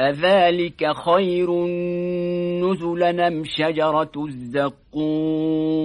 أذلك خير نزلا شجرة الزقوم